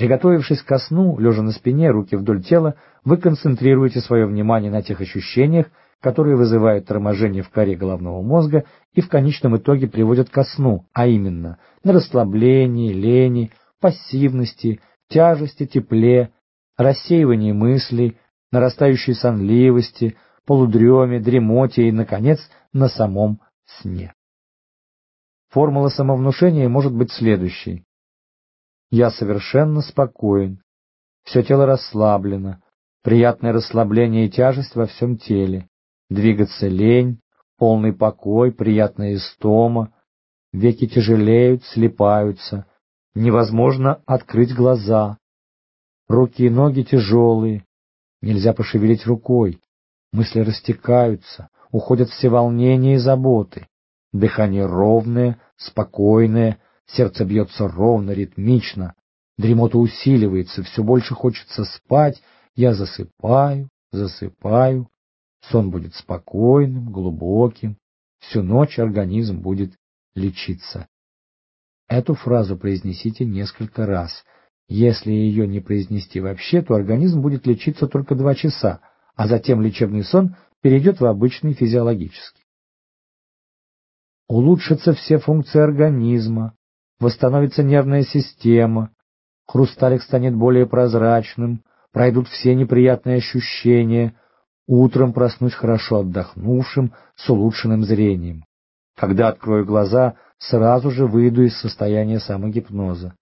Приготовившись ко сну, лежа на спине, руки вдоль тела, вы концентрируете свое внимание на тех ощущениях, которые вызывают торможение в коре головного мозга и в конечном итоге приводят ко сну, а именно на расслаблении, лени, пассивности, тяжести, тепле, рассеивании мыслей, нарастающей сонливости, полудреме, дремоте и, наконец, на самом сне. Формула самовнушения может быть следующей. Я совершенно спокоен, все тело расслаблено, приятное расслабление и тяжесть во всем теле, двигаться лень, полный покой, приятная истома, веки тяжелеют, слипаются, невозможно открыть глаза, руки и ноги тяжелые, нельзя пошевелить рукой, мысли растекаются, уходят все волнения и заботы, дыхание ровное, спокойное, сердце бьется ровно, ритмично, дремота усиливается, все больше хочется спать, я засыпаю, засыпаю, сон будет спокойным, глубоким, всю ночь организм будет лечиться. Эту фразу произнесите несколько раз. Если ее не произнести вообще, то организм будет лечиться только два часа, а затем лечебный сон перейдет в обычный физиологический. Улучшатся все функции организма, восстановится нервная система, хрусталик станет более прозрачным, пройдут все неприятные ощущения, утром проснусь хорошо отдохнувшим, с улучшенным зрением. Когда открою глаза, сразу же выйду из состояния самогипноза.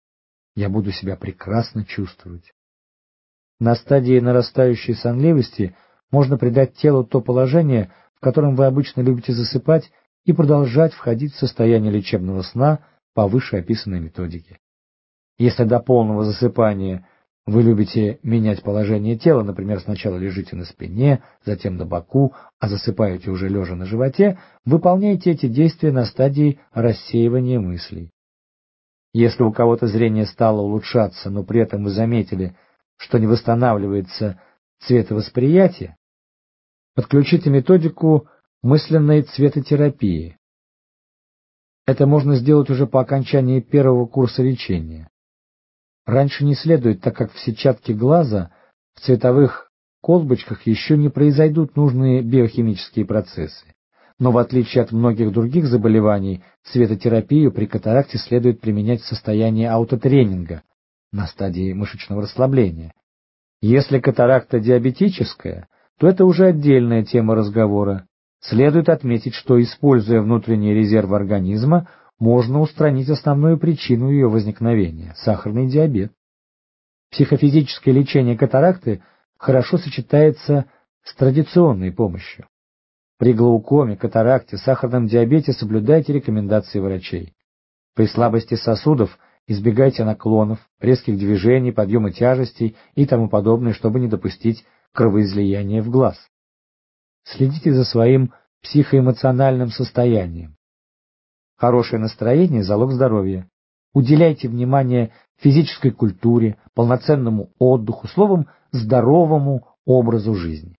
Я буду себя прекрасно чувствовать. На стадии нарастающей сонливости можно придать телу то положение, в котором вы обычно любите засыпать, и продолжать входить в состояние лечебного сна по вышеописанной методике. Если до полного засыпания вы любите менять положение тела, например, сначала лежите на спине, затем на боку, а засыпаете уже лежа на животе, выполняйте эти действия на стадии рассеивания мыслей. Если у кого-то зрение стало улучшаться, но при этом вы заметили, что не восстанавливается цветовосприятие, подключите методику мысленной цветотерапии. Это можно сделать уже по окончании первого курса лечения. Раньше не следует, так как в сетчатке глаза, в цветовых колбочках еще не произойдут нужные биохимические процессы. Но в отличие от многих других заболеваний, цветотерапию при катаракте следует применять в состоянии аутотренинга на стадии мышечного расслабления. Если катаракта диабетическая, то это уже отдельная тема разговора, Следует отметить, что, используя внутренние резервы организма, можно устранить основную причину ее возникновения – сахарный диабет. Психофизическое лечение катаракты хорошо сочетается с традиционной помощью. При глаукоме, катаракте, сахарном диабете соблюдайте рекомендации врачей. При слабости сосудов избегайте наклонов, резких движений, подъема тяжестей и тому подобное, чтобы не допустить кровоизлияния в глаз. Следите за своим психоэмоциональным состоянием. Хорошее настроение – залог здоровья. Уделяйте внимание физической культуре, полноценному отдыху, словом, здоровому образу жизни.